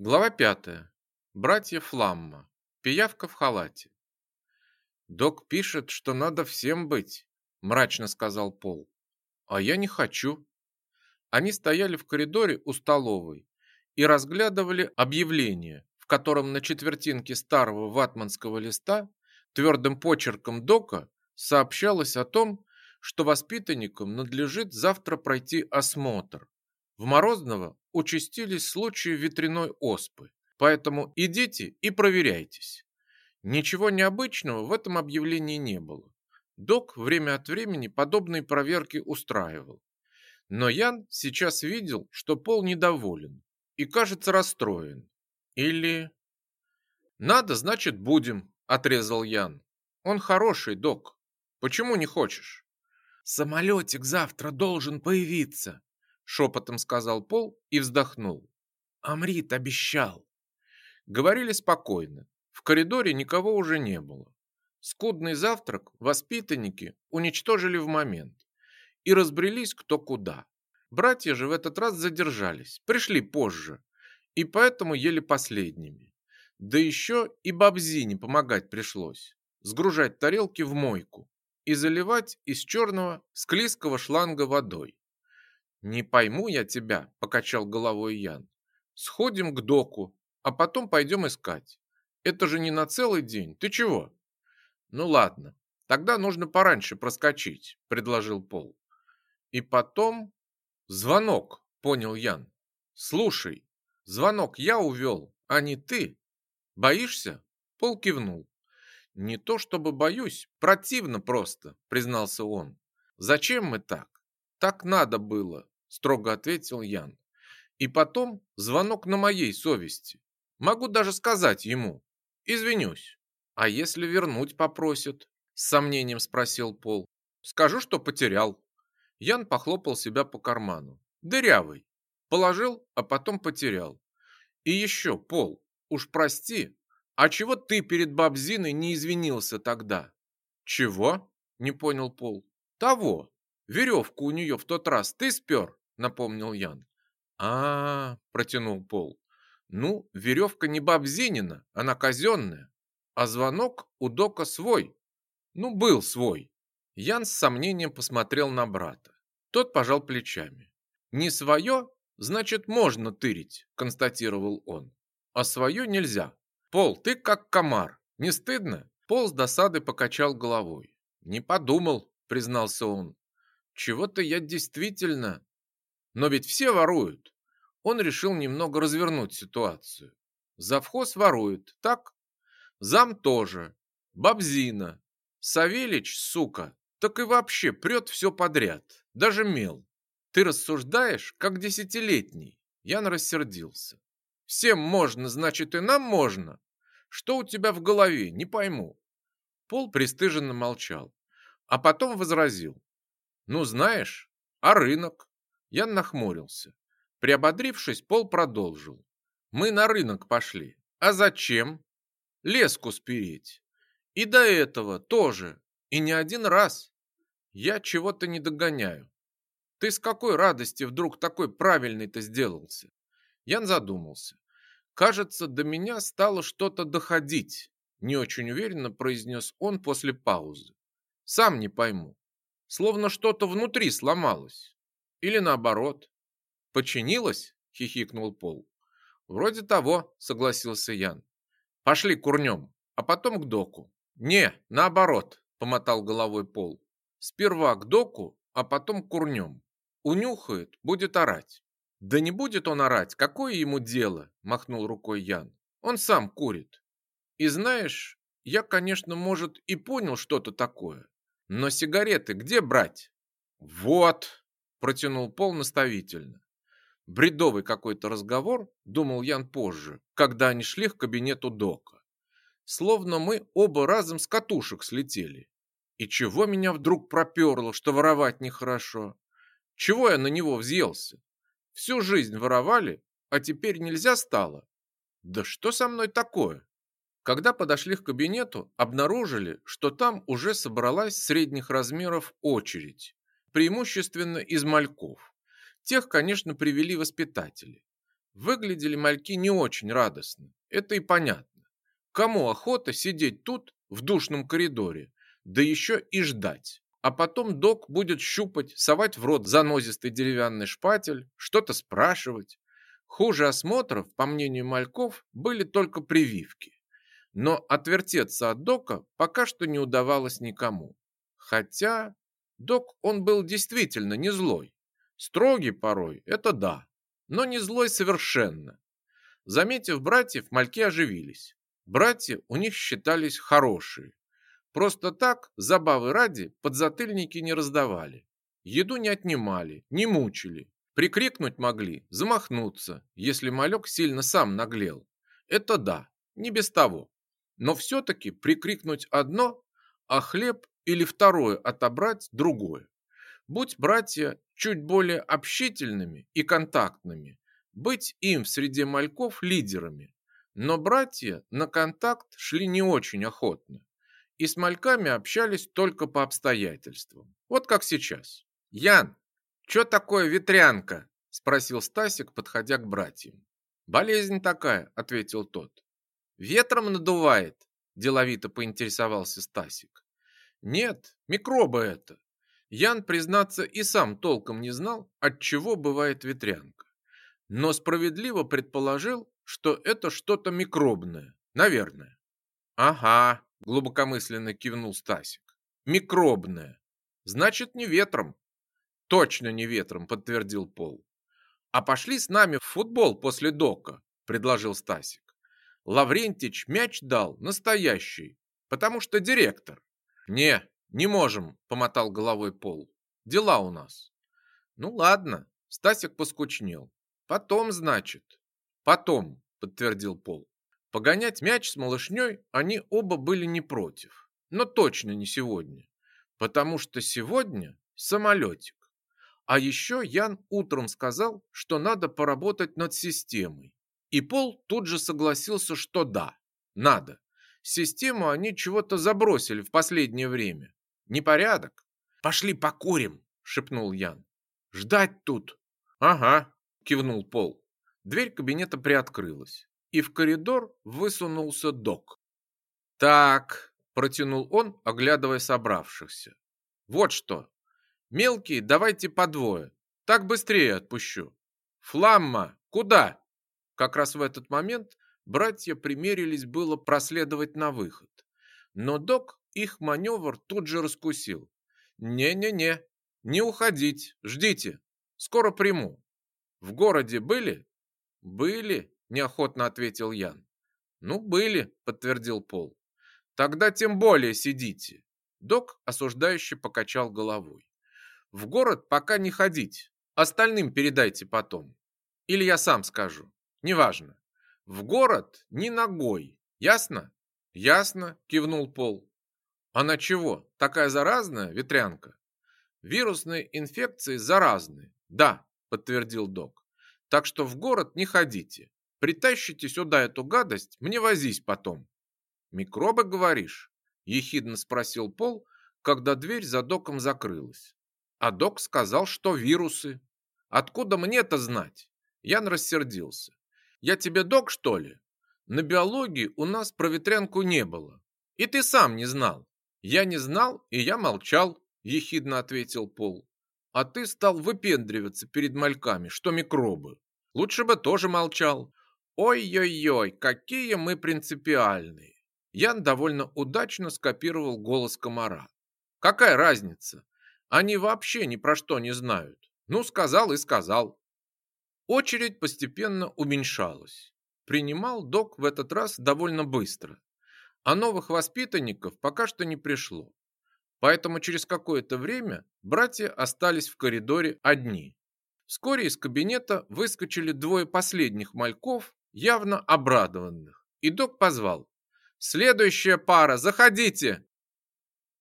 Глава пятая. Братья Фламма. Пиявка в халате. Док пишет, что надо всем быть, мрачно сказал Пол. А я не хочу. Они стояли в коридоре у столовой и разглядывали объявление, в котором на четвертинке старого ватманского листа твердым почерком Дока сообщалось о том, что воспитанникам надлежит завтра пройти осмотр. В Морозного участились случаи ветряной оспы, поэтому идите и проверяйтесь. Ничего необычного в этом объявлении не было. Док время от времени подобные проверки устраивал. Но Ян сейчас видел, что Пол недоволен и, кажется, расстроен. Или... «Надо, значит, будем», — отрезал Ян. «Он хороший, док. Почему не хочешь?» «Самолетик завтра должен появиться», шепотом сказал Пол и вздохнул. Амрит обещал. Говорили спокойно. В коридоре никого уже не было. Скудный завтрак воспитанники уничтожили в момент и разбрелись кто куда. Братья же в этот раз задержались, пришли позже, и поэтому ели последними. Да еще и бабзине помогать пришлось, сгружать тарелки в мойку и заливать из черного склизкого шланга водой. «Не пойму я тебя», – покачал головой Ян. «Сходим к доку, а потом пойдем искать. Это же не на целый день. Ты чего?» «Ну ладно, тогда нужно пораньше проскочить», – предложил Пол. «И потом...» «Звонок», – понял Ян. «Слушай, звонок я увел, а не ты. Боишься?» Пол кивнул. «Не то чтобы боюсь, противно просто», – признался он. «Зачем мы так? Так надо было, строго ответил Ян. И потом звонок на моей совести. Могу даже сказать ему. Извинюсь. А если вернуть попросят? С сомнением спросил Пол. Скажу, что потерял. Ян похлопал себя по карману. Дырявый. Положил, а потом потерял. И еще, Пол, уж прости, а чего ты перед бабзиной не извинился тогда? Чего? Не понял Пол. Того. Веревку у нее в тот раз ты спер, напомнил Ян. А, -а, -а протянул Пол. Ну, веревка не бабзинина, она казенная. А звонок у Дока свой. Ну, был свой. Ян с сомнением посмотрел на брата. Тот пожал плечами. Не свое, значит, можно тырить, констатировал он. А свое нельзя. Пол, ты как комар. Не стыдно? Пол с досады покачал головой. Не подумал, признался он. Чего-то я действительно... Но ведь все воруют. Он решил немного развернуть ситуацию. Завхоз ворует, так? Зам тоже. Бабзина. Савелич, сука, так и вообще прет все подряд. Даже мел. Ты рассуждаешь, как десятилетний. Ян рассердился. Всем можно, значит и нам можно. Что у тебя в голове, не пойму. Пол пристыженно молчал, а потом возразил. Ну, знаешь, а рынок? Я нахмурился. Приободрившись, Пол продолжил. Мы на рынок пошли. А зачем? Леску спереть. И до этого тоже. И не один раз. Я чего-то не догоняю. Ты с какой радости вдруг такой правильный-то сделался? Ян задумался. Кажется, до меня стало что-то доходить. Не очень уверенно произнес он после паузы. Сам не пойму словно что-то внутри сломалось. Или наоборот. Починилось? Хихикнул Пол. Вроде того, согласился Ян. Пошли курнем, а потом к доку. Не, наоборот, помотал головой Пол. Сперва к доку, а потом курнем. Унюхает, будет орать. Да не будет он орать, какое ему дело, махнул рукой Ян. Он сам курит. И знаешь, я, конечно, может, и понял что-то такое. Но сигареты где брать? Вот, протянул Пол наставительно. Бредовый какой-то разговор, думал Ян позже, когда они шли к кабинету Дока. Словно мы оба разом с катушек слетели. И чего меня вдруг проперло, что воровать нехорошо? Чего я на него взъелся? Всю жизнь воровали, а теперь нельзя стало? Да что со мной такое? Когда подошли к кабинету, обнаружили, что там уже собралась средних размеров очередь, преимущественно из мальков. Тех, конечно, привели воспитатели. Выглядели мальки не очень радостно, это и понятно. Кому охота сидеть тут, в душном коридоре, да еще и ждать? А потом док будет щупать, совать в рот занозистый деревянный шпатель, что-то спрашивать. Хуже осмотров, по мнению мальков, были только прививки. Но отвертеться от дока пока что не удавалось никому. Хотя док он был действительно не злой. Строгий порой, это да, но не злой совершенно. Заметив братьев, мальки оживились. Братья у них считались хорошие. Просто так, забавы ради, подзатыльники не раздавали. Еду не отнимали, не мучили. Прикрикнуть могли, замахнуться, если малек сильно сам наглел. Это да, не без того. Но все-таки прикрикнуть одно, а хлеб или второе отобрать другое. Будь братья чуть более общительными и контактными, быть им среди мальков лидерами. Но братья на контакт шли не очень охотно и с мальками общались только по обстоятельствам. Вот как сейчас. «Ян, что такое ветрянка?» – спросил Стасик, подходя к братьям. «Болезнь такая», – ответил тот. «Ветром надувает?» – деловито поинтересовался Стасик. «Нет, микробы это». Ян, признаться, и сам толком не знал, от чего бывает ветрянка. Но справедливо предположил, что это что-то микробное, наверное. «Ага», – глубокомысленно кивнул Стасик. «Микробное. Значит, не ветром». «Точно не ветром», – подтвердил Пол. «А пошли с нами в футбол после дока», – предложил Стасик. Лаврентич мяч дал настоящий, потому что директор. Не, не можем, помотал головой Пол. Дела у нас. Ну ладно, Стасик поскучнел. Потом, значит. Потом, подтвердил Пол. Погонять мяч с малышней они оба были не против. Но точно не сегодня. Потому что сегодня самолетик. А еще Ян утром сказал, что надо поработать над системой. И Пол тут же согласился, что да, надо. Систему они чего-то забросили в последнее время. Непорядок. «Пошли покурим», — шепнул Ян. «Ждать тут». «Ага», — кивнул Пол. Дверь кабинета приоткрылась, и в коридор высунулся док. «Так», — протянул он, оглядывая собравшихся. «Вот что. Мелкие давайте по двое. Так быстрее отпущу. Фламма, куда?» Как раз в этот момент братья примерились было проследовать на выход. Но док их маневр тут же раскусил. «Не-не-не, не уходить, ждите, скоро приму». «В городе были?» «Были», – неохотно ответил Ян. «Ну, были», – подтвердил Пол. «Тогда тем более сидите». Док осуждающе покачал головой. «В город пока не ходить, остальным передайте потом. Или я сам скажу. Неважно. В город ни ногой. Ясно? Ясно, кивнул Пол. Она чего, такая заразная, ветрянка? Вирусные инфекции заразны. Да, подтвердил док. Так что в город не ходите. Притащите сюда эту гадость, мне возись потом. Микробы, говоришь? Ехидно спросил Пол, когда дверь за доком закрылась. А док сказал, что вирусы. Откуда мне-то знать? Ян рассердился. Я тебе док, что ли? На биологии у нас про ветрянку не было. И ты сам не знал. Я не знал, и я молчал, ехидно ответил Пол. А ты стал выпендриваться перед мальками, что микробы. Лучше бы тоже молчал. Ой-ой-ой, какие мы принципиальные. Ян довольно удачно скопировал голос комара. Какая разница? Они вообще ни про что не знают. Ну, сказал и сказал. Очередь постепенно уменьшалась. Принимал док в этот раз довольно быстро, а новых воспитанников пока что не пришло. Поэтому через какое-то время братья остались в коридоре одни. Вскоре из кабинета выскочили двое последних мальков, явно обрадованных, и док позвал. «Следующая пара, заходите!»